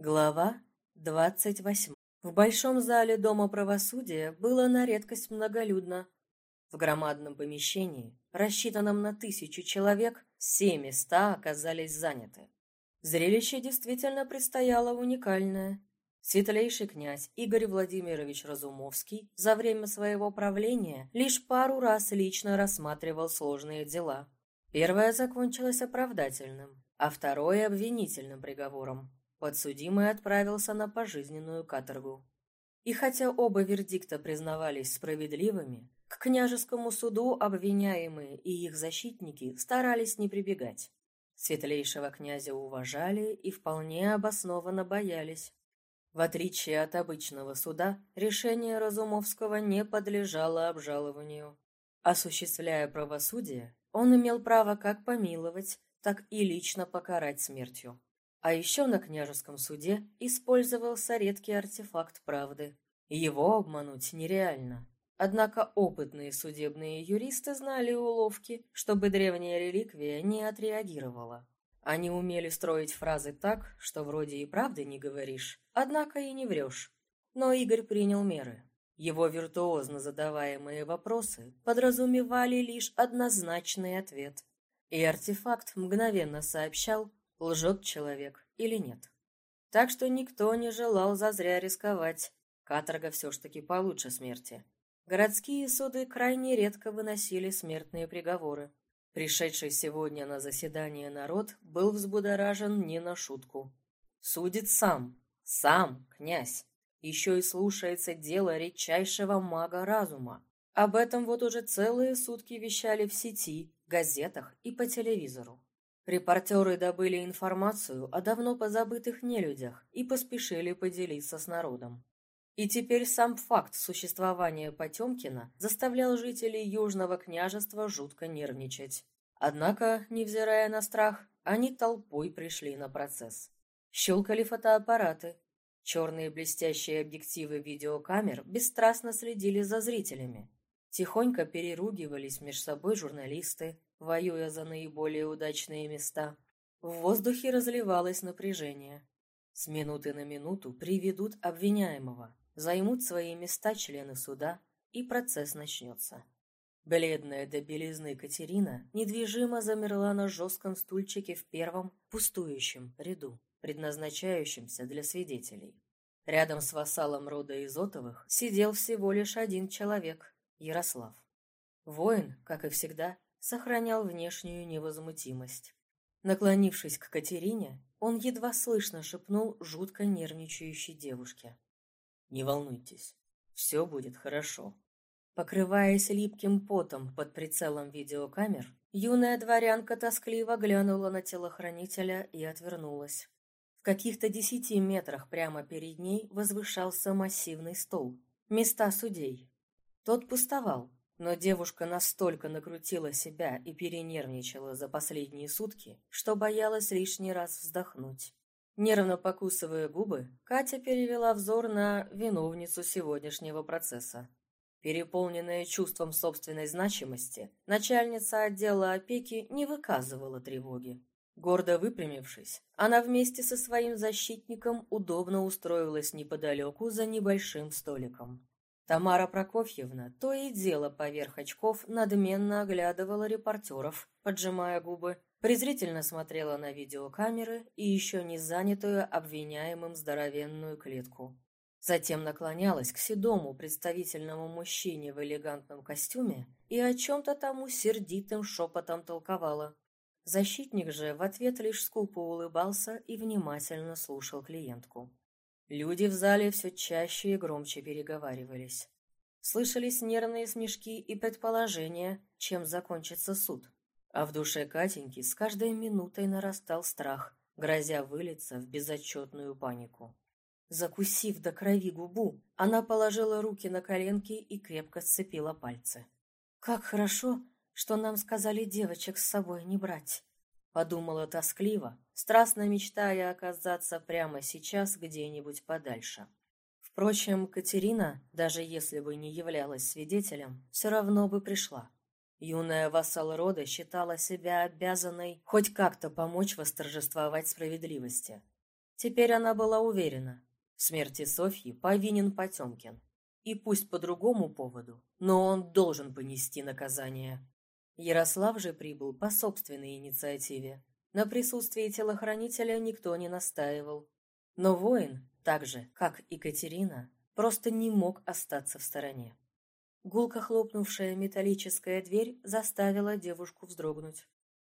Глава двадцать восьмая. В большом зале Дома правосудия было на редкость многолюдно. В громадном помещении, рассчитанном на тысячу человек, все места оказались заняты. Зрелище действительно предстояло уникальное. Светлейший князь Игорь Владимирович Разумовский за время своего правления лишь пару раз лично рассматривал сложные дела. Первое закончилось оправдательным, а второе – обвинительным приговором. Подсудимый отправился на пожизненную каторгу. И хотя оба вердикта признавались справедливыми, к княжескому суду обвиняемые и их защитники старались не прибегать. Светлейшего князя уважали и вполне обоснованно боялись. В отличие от обычного суда, решение Разумовского не подлежало обжалованию. Осуществляя правосудие, он имел право как помиловать, так и лично покарать смертью. А еще на княжеском суде использовался редкий артефакт правды. Его обмануть нереально. Однако опытные судебные юристы знали уловки, чтобы древняя реликвия не отреагировала. Они умели строить фразы так, что вроде и правды не говоришь, однако и не врешь. Но Игорь принял меры. Его виртуозно задаваемые вопросы подразумевали лишь однозначный ответ. И артефакт мгновенно сообщал, лжет человек или нет. Так что никто не желал зазря рисковать. Каторга все ж таки получше смерти. Городские суды крайне редко выносили смертные приговоры. Пришедший сегодня на заседание народ был взбудоражен не на шутку. Судит сам, сам князь. Еще и слушается дело редчайшего мага разума. Об этом вот уже целые сутки вещали в сети, газетах и по телевизору. Репортеры добыли информацию о давно позабытых нелюдях и поспешили поделиться с народом. И теперь сам факт существования Потемкина заставлял жителей Южного княжества жутко нервничать. Однако, невзирая на страх, они толпой пришли на процесс. Щелкали фотоаппараты. Черные блестящие объективы видеокамер бесстрастно следили за зрителями. Тихонько переругивались между собой журналисты, воюя за наиболее удачные места. В воздухе разливалось напряжение. С минуты на минуту приведут обвиняемого, займут свои места члены суда, и процесс начнется. Бледная до белизны Катерина недвижимо замерла на жестком стульчике в первом, пустующем ряду, предназначающемся для свидетелей. Рядом с вассалом рода Изотовых сидел всего лишь один человек — Ярослав. Воин, как и всегда, сохранял внешнюю невозмутимость. Наклонившись к Катерине, он едва слышно шепнул жутко нервничающей девушке. «Не волнуйтесь, все будет хорошо». Покрываясь липким потом под прицелом видеокамер, юная дворянка тоскливо глянула на телохранителя и отвернулась. В каких-то десяти метрах прямо перед ней возвышался массивный стол. Места судей. Тот пустовал, но девушка настолько накрутила себя и перенервничала за последние сутки, что боялась лишний раз вздохнуть. Нервно покусывая губы, Катя перевела взор на виновницу сегодняшнего процесса. Переполненная чувством собственной значимости, начальница отдела опеки не выказывала тревоги. Гордо выпрямившись, она вместе со своим защитником удобно устроилась неподалеку за небольшим столиком. Тамара Прокофьевна то и дело поверх очков надменно оглядывала репортеров, поджимая губы, презрительно смотрела на видеокамеры и еще не занятую обвиняемым здоровенную клетку. Затем наклонялась к седому представительному мужчине в элегантном костюме и о чем-то тому сердитым шепотом толковала. Защитник же в ответ лишь скупо улыбался и внимательно слушал клиентку. Люди в зале все чаще и громче переговаривались. Слышались нервные смешки и предположения, чем закончится суд. А в душе Катеньки с каждой минутой нарастал страх, грозя вылиться в безотчетную панику. Закусив до крови губу, она положила руки на коленки и крепко сцепила пальцы. «Как хорошо, что нам сказали девочек с собой не брать!» Подумала тоскливо, страстно мечтая оказаться прямо сейчас где-нибудь подальше. Впрочем, Катерина, даже если бы не являлась свидетелем, все равно бы пришла. Юная вассал рода считала себя обязанной хоть как-то помочь восторжествовать справедливости. Теперь она была уверена, в смерти Софьи повинен Потемкин. И пусть по другому поводу, но он должен понести наказание. Ярослав же прибыл по собственной инициативе. На присутствии телохранителя никто не настаивал. Но воин, так же, как и Катерина, просто не мог остаться в стороне. Гулко хлопнувшая металлическая дверь заставила девушку вздрогнуть.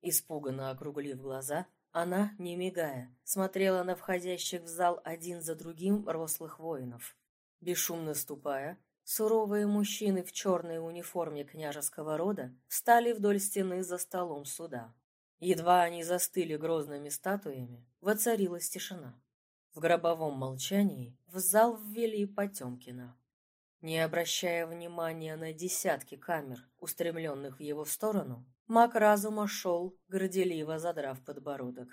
Испуганно округлив глаза, она, не мигая, смотрела на входящих в зал один за другим рослых воинов. Бесшумно ступая, суровые мужчины в черной униформе княжеского рода встали вдоль стены за столом суда. Едва они застыли грозными статуями, воцарилась тишина. В гробовом молчании в зал ввели Потемкина. Не обращая внимания на десятки камер, устремленных в его сторону, маг разума шел, горделиво задрав подбородок.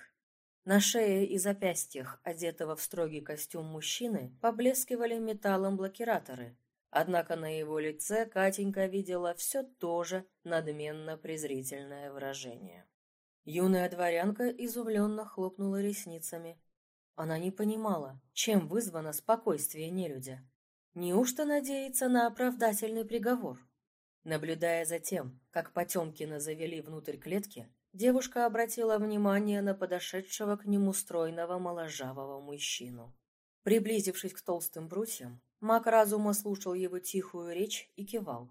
На шее и запястьях, одетого в строгий костюм мужчины, поблескивали металлом блокираторы, однако на его лице Катенька видела все то же надменно-презрительное выражение. Юная дворянка изумленно хлопнула ресницами. Она не понимала, чем вызвано спокойствие нелюдя. Неужто надеется на оправдательный приговор? Наблюдая за тем, как Потемкина завели внутрь клетки, девушка обратила внимание на подошедшего к нему стройного моложавого мужчину. Приблизившись к толстым брусьям, маг разума слушал его тихую речь и кивал.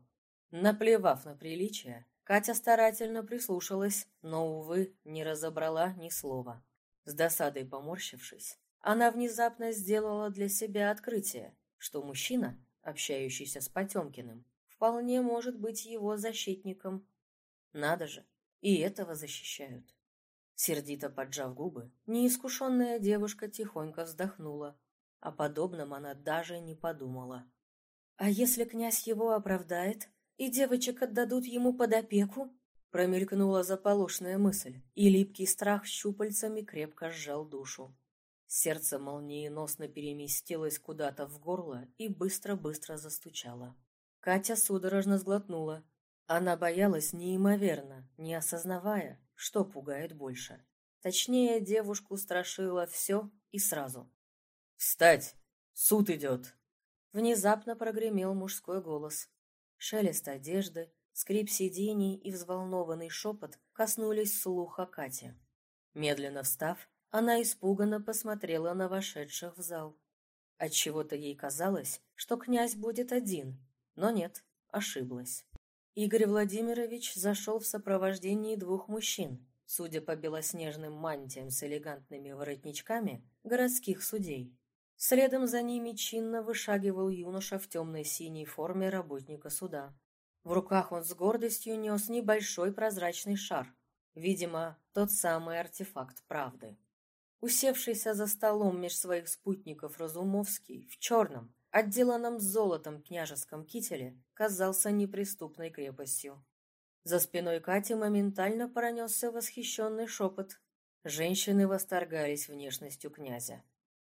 Наплевав на приличие, Катя старательно прислушалась, но, увы, не разобрала ни слова. С досадой поморщившись, она внезапно сделала для себя открытие что мужчина, общающийся с Потемкиным, вполне может быть его защитником. Надо же, и этого защищают. Сердито поджав губы, неискушенная девушка тихонько вздохнула. О подобном она даже не подумала. «А если князь его оправдает, и девочек отдадут ему под опеку?» Промелькнула заполошная мысль, и липкий страх щупальцами крепко сжал душу. Сердце молниеносно переместилось куда-то в горло и быстро-быстро застучало. Катя судорожно сглотнула. Она боялась неимоверно, не осознавая, что пугает больше. Точнее, девушку страшило все и сразу. «Встать! Суд идет!» Внезапно прогремел мужской голос. Шелест одежды, скрип сидений и взволнованный шепот коснулись слуха Кати. Медленно встав, она испуганно посмотрела на вошедших в зал. Отчего-то ей казалось, что князь будет один, но нет, ошиблась. Игорь Владимирович зашел в сопровождении двух мужчин, судя по белоснежным мантиям с элегантными воротничками, городских судей. Следом за ними чинно вышагивал юноша в темной синей форме работника суда. В руках он с гордостью нес небольшой прозрачный шар, видимо, тот самый артефакт правды. Усевшийся за столом меж своих спутников Разумовский в черном, отделанном золотом княжеском кителе, казался неприступной крепостью. За спиной Кати моментально пронесся восхищенный шепот. Женщины восторгались внешностью князя.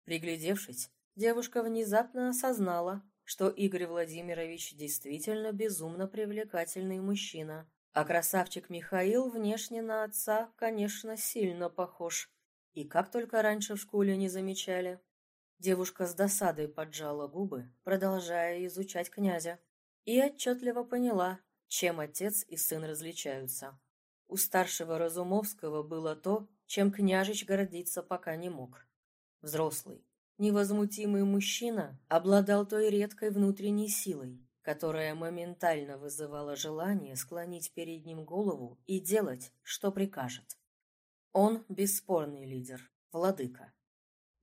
Приглядевшись, девушка внезапно осознала, что Игорь Владимирович действительно безумно привлекательный мужчина, а красавчик Михаил внешне на отца, конечно, сильно похож. И как только раньше в школе не замечали. Девушка с досадой поджала губы, продолжая изучать князя, и отчетливо поняла, чем отец и сын различаются. У старшего Разумовского было то, чем княжич гордиться пока не мог. Взрослый, невозмутимый мужчина обладал той редкой внутренней силой, которая моментально вызывала желание склонить перед ним голову и делать, что прикажет. Он бесспорный лидер, владыка.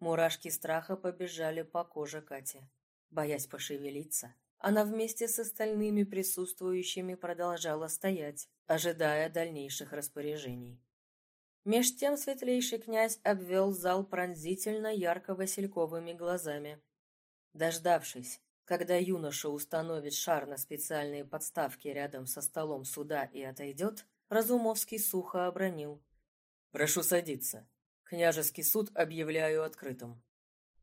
Мурашки страха побежали по коже Кати. Боясь пошевелиться, она вместе с остальными присутствующими продолжала стоять, ожидая дальнейших распоряжений. Меж тем светлейший князь обвел зал пронзительно ярко-васильковыми глазами. Дождавшись, когда юноша установит шар на специальные подставки рядом со столом суда и отойдет, Разумовский сухо обронил. Прошу садиться. Княжеский суд объявляю открытым.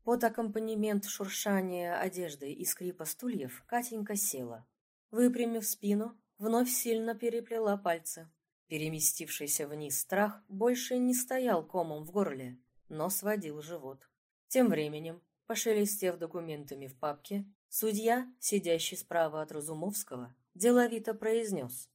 Под аккомпанемент шуршания одежды и скрипа стульев Катенька села. Выпрямив спину, вновь сильно переплела пальцы. Переместившийся вниз страх больше не стоял комом в горле, но сводил живот. Тем временем, пошелестев документами в папке, судья, сидящий справа от Разумовского, деловито произнес.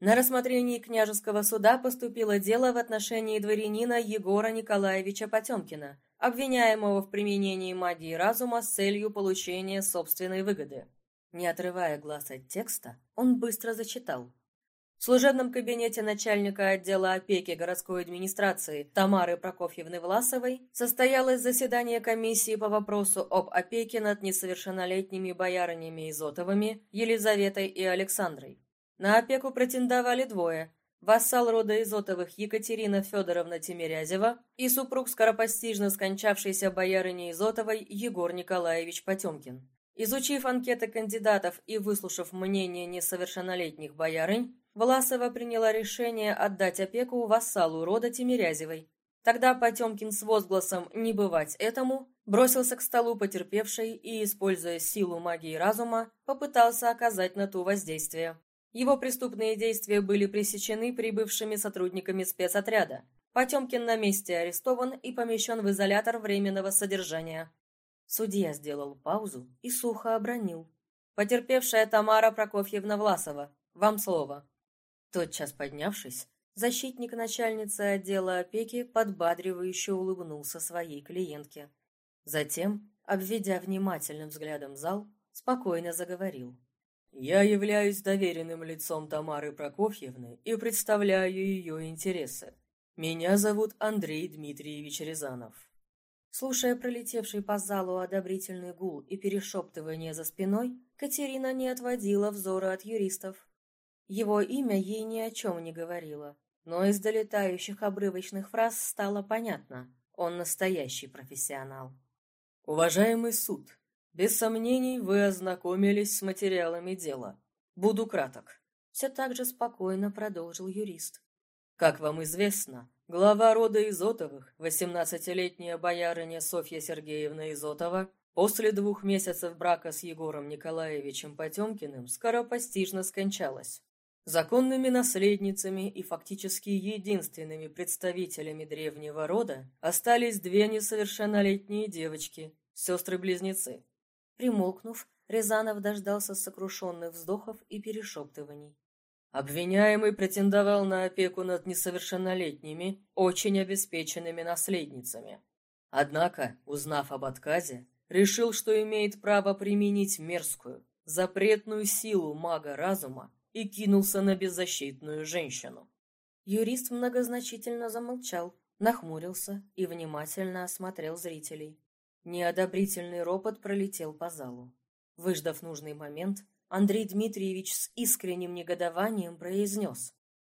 На рассмотрении княжеского суда поступило дело в отношении дворянина Егора Николаевича Потемкина, обвиняемого в применении магии разума с целью получения собственной выгоды. Не отрывая глаз от текста, он быстро зачитал. В служебном кабинете начальника отдела опеки городской администрации Тамары Прокофьевны Власовой состоялось заседание комиссии по вопросу об опеке над несовершеннолетними боярынями Изотовыми Елизаветой и Александрой. На опеку претендовали двое – вассал рода Изотовых Екатерина Федоровна Тимирязева и супруг скоропостижно скончавшейся боярыни Изотовой Егор Николаевич Потемкин. Изучив анкеты кандидатов и выслушав мнение несовершеннолетних боярынь, Власова приняла решение отдать опеку вассалу рода Тимирязевой. Тогда Потемкин с возгласом «не бывать этому» бросился к столу потерпевшей и, используя силу магии разума, попытался оказать на ту воздействие. Его преступные действия были пресечены прибывшими сотрудниками спецотряда. Потемкин на месте арестован и помещен в изолятор временного содержания. Судья сделал паузу и сухо обронил. «Потерпевшая Тамара Прокофьевна Власова, вам слово». Тотчас поднявшись, защитник начальницы отдела опеки подбадривающе улыбнулся своей клиентке. Затем, обведя внимательным взглядом зал, спокойно заговорил. Я являюсь доверенным лицом Тамары Прокофьевны и представляю ее интересы. Меня зовут Андрей Дмитриевич Рязанов. Слушая пролетевший по залу одобрительный гул и перешептывание за спиной, Катерина не отводила взора от юристов. Его имя ей ни о чем не говорило, но из долетающих обрывочных фраз стало понятно – он настоящий профессионал. «Уважаемый суд, без сомнений, вы ознакомились с материалами дела. Буду краток. Все так же спокойно продолжил юрист. Как вам известно, глава рода Изотовых, 18-летняя боярыня Софья Сергеевна Изотова, после двух месяцев брака с Егором Николаевичем Потемкиным скоропостижно скончалась. Законными наследницами и фактически единственными представителями древнего рода остались две несовершеннолетние девочки, сестры-близнецы. Примолкнув, Рязанов дождался сокрушенных вздохов и перешептываний. Обвиняемый претендовал на опеку над несовершеннолетними, очень обеспеченными наследницами. Однако, узнав об отказе, решил, что имеет право применить мерзкую, запретную силу мага разума и кинулся на беззащитную женщину. Юрист многозначительно замолчал, нахмурился и внимательно осмотрел зрителей. Неодобрительный ропот пролетел по залу. Выждав нужный момент, Андрей Дмитриевич с искренним негодованием произнес.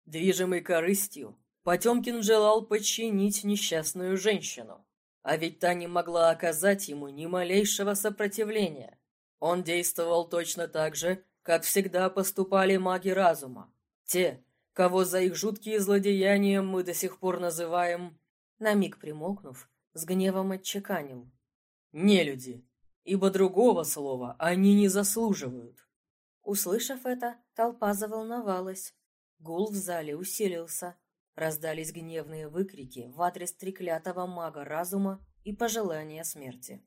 «Движимый корыстью, Потемкин желал подчинить несчастную женщину. А ведь та не могла оказать ему ни малейшего сопротивления. Он действовал точно так же, как всегда поступали маги разума. Те, кого за их жуткие злодеяния мы до сих пор называем...» На миг примолкнув, с гневом отчеканил. Не люди, ибо другого слова они не заслуживают. Услышав это, толпа заволновалась. Гул в зале усилился. Раздались гневные выкрики в адрес треклятого мага разума и пожелания смерти.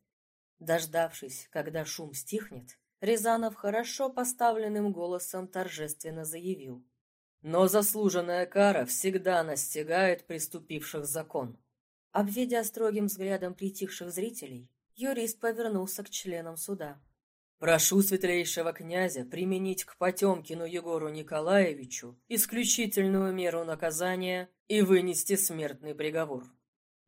Дождавшись, когда шум стихнет, Рязанов хорошо поставленным голосом торжественно заявил. «Но заслуженная кара всегда настигает преступивших закон». Обведя строгим взглядом притихших зрителей, Юрист повернулся к членам суда. «Прошу светлейшего князя применить к Потемкину Егору Николаевичу исключительную меру наказания и вынести смертный приговор».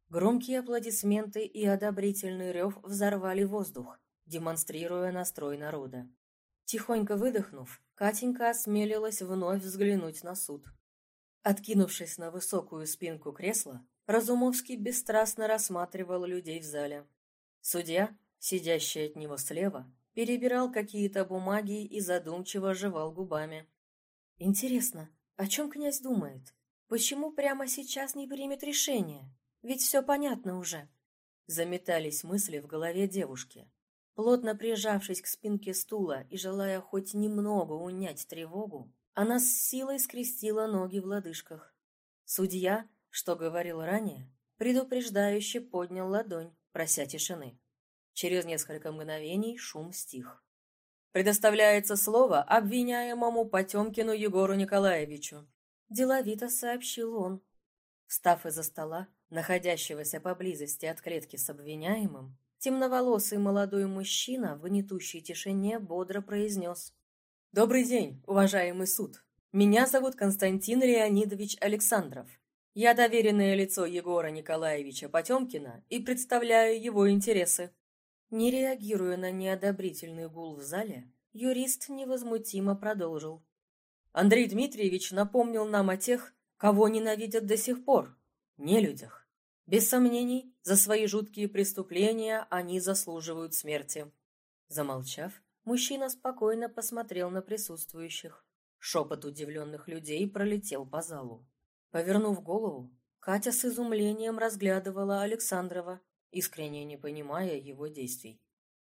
Громкие аплодисменты и одобрительный рев взорвали воздух, демонстрируя настрой народа. Тихонько выдохнув, Катенька осмелилась вновь взглянуть на суд. Откинувшись на высокую спинку кресла, Разумовский бесстрастно рассматривал людей в зале. Судья, сидящий от него слева, перебирал какие-то бумаги и задумчиво жевал губами. «Интересно, о чем князь думает? Почему прямо сейчас не примет решение? Ведь все понятно уже». Заметались мысли в голове девушки. Плотно прижавшись к спинке стула и желая хоть немного унять тревогу, она с силой скрестила ноги в лодыжках. Судья, что говорил ранее, предупреждающе поднял ладонь, прося тишины. Через несколько мгновений шум стих. Предоставляется слово обвиняемому Потемкину Егору Николаевичу. Деловито сообщил он. Встав из-за стола, находящегося поблизости от клетки с обвиняемым, темноволосый молодой мужчина в гнетущей тишине бодро произнес. «Добрый день, уважаемый суд. Меня зовут Константин Леонидович Александров. Я доверенное лицо Егора Николаевича Потемкина и представляю его интересы. Не реагируя на неодобрительный гул в зале, юрист невозмутимо продолжил. Андрей Дмитриевич напомнил нам о тех, кого ненавидят до сих пор, нелюдях. Без сомнений, за свои жуткие преступления они заслуживают смерти. Замолчав, мужчина спокойно посмотрел на присутствующих. Шепот удивленных людей пролетел по залу. Повернув голову, Катя с изумлением разглядывала Александрова, искренне не понимая его действий.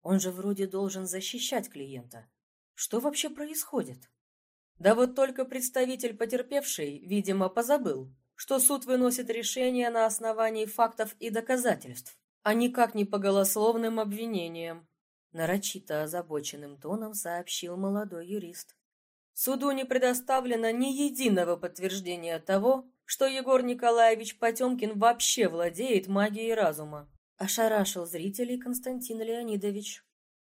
Он же вроде должен защищать клиента. Что вообще происходит? Да вот только представитель потерпевшей, видимо, позабыл, что суд выносит решение на основании фактов и доказательств, а никак не по голословным обвинениям. Нарочито озабоченным тоном сообщил молодой юрист. Суду не предоставлено ни единого подтверждения того, что Егор Николаевич Потемкин вообще владеет магией разума. Ошарашил зрителей Константин Леонидович.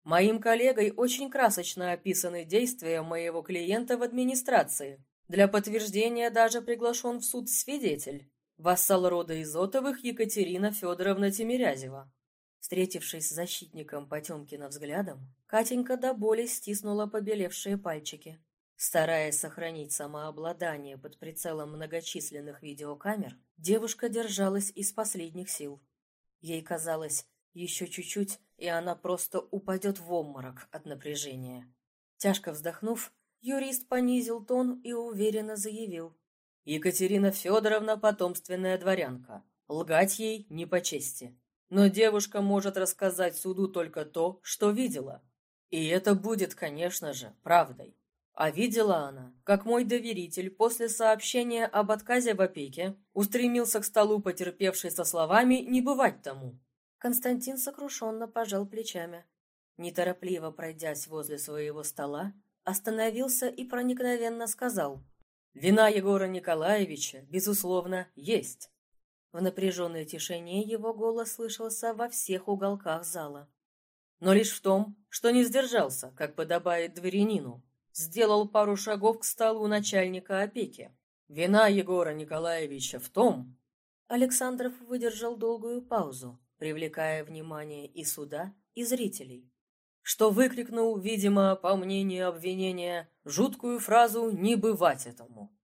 Моим коллегой очень красочно описаны действия моего клиента в администрации. Для подтверждения даже приглашен в суд свидетель, вассал рода Изотовых Екатерина Федоровна Тимирязева. Встретившись с защитником Потемкина взглядом, Катенька до боли стиснула побелевшие пальчики. Стараясь сохранить самообладание под прицелом многочисленных видеокамер, девушка держалась из последних сил. Ей казалось, еще чуть-чуть, и она просто упадет в обморок от напряжения. Тяжко вздохнув, юрист понизил тон и уверенно заявил. «Екатерина Федоровна – потомственная дворянка. Лгать ей не по чести. Но девушка может рассказать суду только то, что видела. И это будет, конечно же, правдой. А видела она, как мой доверитель после сообщения об отказе в опеке устремился к столу потерпевшей со словами «не бывать тому». Константин сокрушенно пожал плечами. Неторопливо пройдясь возле своего стола, остановился и проникновенно сказал «Вина Егора Николаевича, безусловно, есть». В напряженной тишине его голос слышался во всех уголках зала. Но лишь в том, что не сдержался, как подобает дворянину, сделал пару шагов к столу начальника опеки. Вина Егора Николаевича в том... Александров выдержал долгую паузу, привлекая внимание и суда, и зрителей, что выкрикнул, видимо, по мнению обвинения, жуткую фразу «не бывать этому».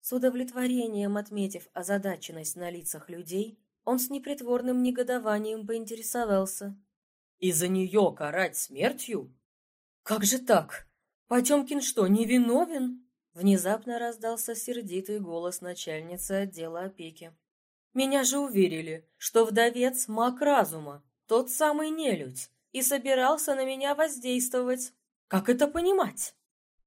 С удовлетворением отметив озадаченность на лицах людей, он с непритворным негодованием поинтересовался. «И за нее карать смертью? Как же так? Потемкин что, невиновен? Внезапно раздался сердитый голос начальницы отдела опеки. Меня же уверили, что вдовец маг разума, тот самый нелюдь, и собирался на меня воздействовать. Как это понимать?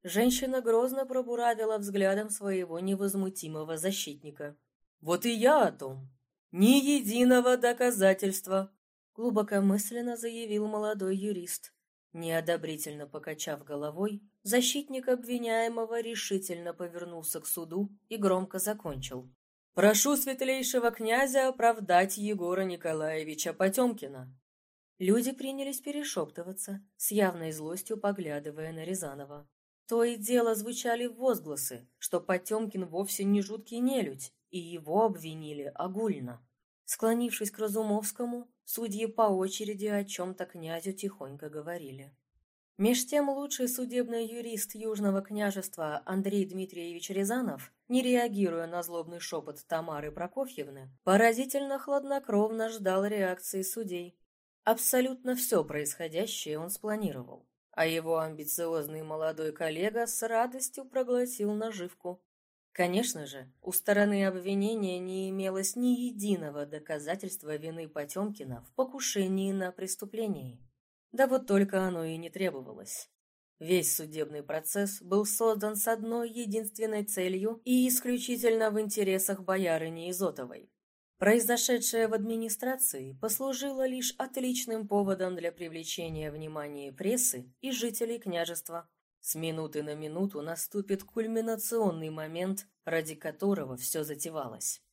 Женщина грозно пробуравила взглядом своего невозмутимого защитника. Вот и я о том. Ни единого доказательства, глубокомысленно заявил молодой юрист. Неодобрительно покачав головой, защитник обвиняемого решительно повернулся к суду и громко закончил. «Прошу светлейшего князя оправдать Егора Николаевича Потемкина». Люди принялись перешептываться, с явной злостью поглядывая на Рязанова. То и дело звучали возгласы, что Потемкин вовсе не жуткий нелюдь, и его обвинили огульно. Склонившись к Разумовскому, судьи по очереди о чем-то князю тихонько говорили. Меж тем лучший судебный юрист Южного княжества Андрей Дмитриевич Рязанов, не реагируя на злобный шепот Тамары Прокофьевны, поразительно хладнокровно ждал реакции судей. Абсолютно все происходящее он спланировал, а его амбициозный молодой коллега с радостью проглотил наживку. Конечно же, у стороны обвинения не имелось ни единого доказательства вины Потемкина в покушении на преступление. Да вот только оно и не требовалось. Весь судебный процесс был создан с одной единственной целью и исключительно в интересах боярыни Изотовой. Произошедшее в администрации послужило лишь отличным поводом для привлечения внимания прессы и жителей княжества. С минуты на минуту наступит кульминационный момент, ради которого все затевалось.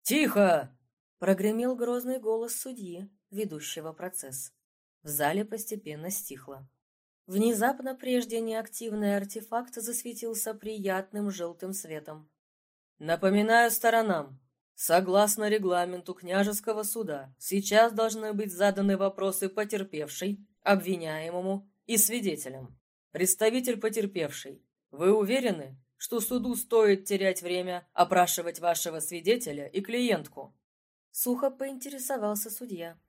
«Тихо!» – прогремел грозный голос судьи, ведущего процесс. В зале постепенно стихло. Внезапно прежде неактивный артефакт засветился приятным желтым светом. «Напоминаю сторонам, Согласно регламенту княжеского суда, сейчас должны быть заданы вопросы потерпевшей, обвиняемому и свидетелям. Представитель потерпевшей, вы уверены, что суду стоит терять время опрашивать вашего свидетеля и клиентку? Сухо поинтересовался судья.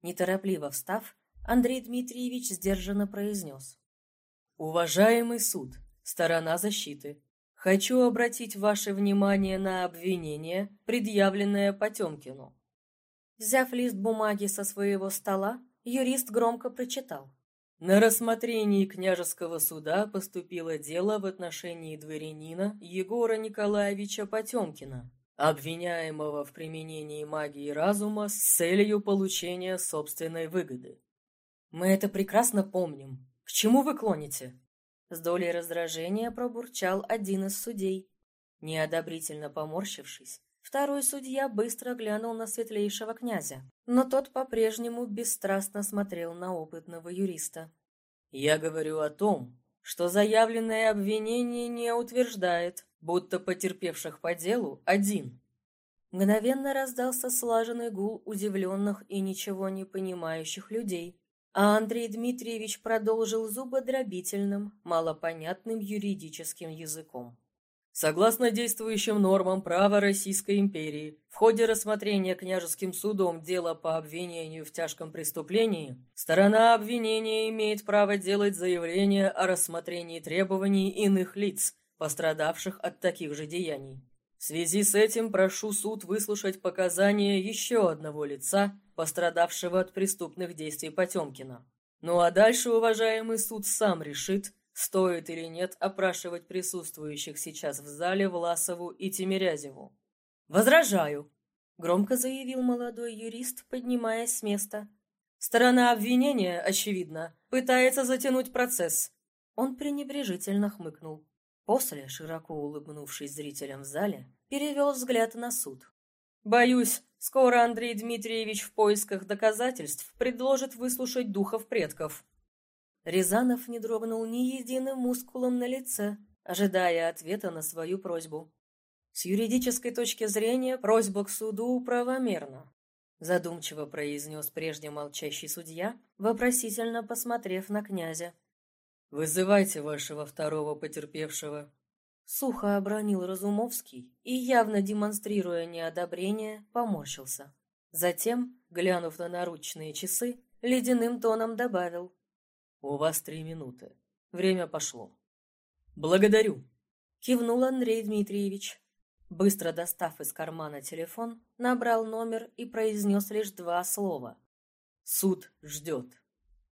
Неторопливо встав, Андрей Дмитриевич сдержанно произнес. «Уважаемый суд, сторона защиты, Хочу обратить ваше внимание на обвинение, предъявленное Потемкину. Взяв лист бумаги со своего стола, юрист громко прочитал. На рассмотрении княжеского суда поступило дело в отношении дворянина Егора Николаевича Потемкина, обвиняемого в применении магии разума с целью получения собственной выгоды. Мы это прекрасно помним. К чему вы клоните? С долей раздражения пробурчал один из судей. Неодобрительно поморщившись, второй судья быстро глянул на светлейшего князя, но тот по-прежнему бесстрастно смотрел на опытного юриста. «Я говорю о том, что заявленное обвинение не утверждает, будто потерпевших по делу один». Мгновенно раздался слаженный гул удивленных и ничего не понимающих людей, а Андрей Дмитриевич продолжил зубодробительным, малопонятным юридическим языком. Согласно действующим нормам права Российской империи, в ходе рассмотрения княжеским судом дела по обвинению в тяжком преступлении, сторона обвинения имеет право делать заявление о рассмотрении требований иных лиц, пострадавших от таких же деяний. В связи с этим прошу суд выслушать показания еще одного лица, пострадавшего от преступных действий Потемкина. Ну а дальше уважаемый суд сам решит, стоит или нет опрашивать присутствующих сейчас в зале Власову и Тимирязеву. «Возражаю», — громко заявил молодой юрист, поднимаясь с места. «Сторона обвинения, очевидно, пытается затянуть процесс». Он пренебрежительно хмыкнул. После, широко улыбнувшись зрителям в зале, перевел взгляд на суд. «Боюсь, скоро Андрей Дмитриевич в поисках доказательств предложит выслушать духов предков». Рязанов не дрогнул ни единым мускулом на лице, ожидая ответа на свою просьбу. С юридической точки зрения просьба к суду правомерна, задумчиво произнес прежде молчащий судья, вопросительно посмотрев на князя. «Вызывайте вашего второго потерпевшего», Сухо обронил Разумовский и, явно демонстрируя неодобрение, поморщился. Затем, глянув на наручные часы, ледяным тоном добавил. «У вас три минуты. Время пошло». «Благодарю», — кивнул Андрей Дмитриевич. Быстро достав из кармана телефон, набрал номер и произнес лишь два слова. «Суд ждет».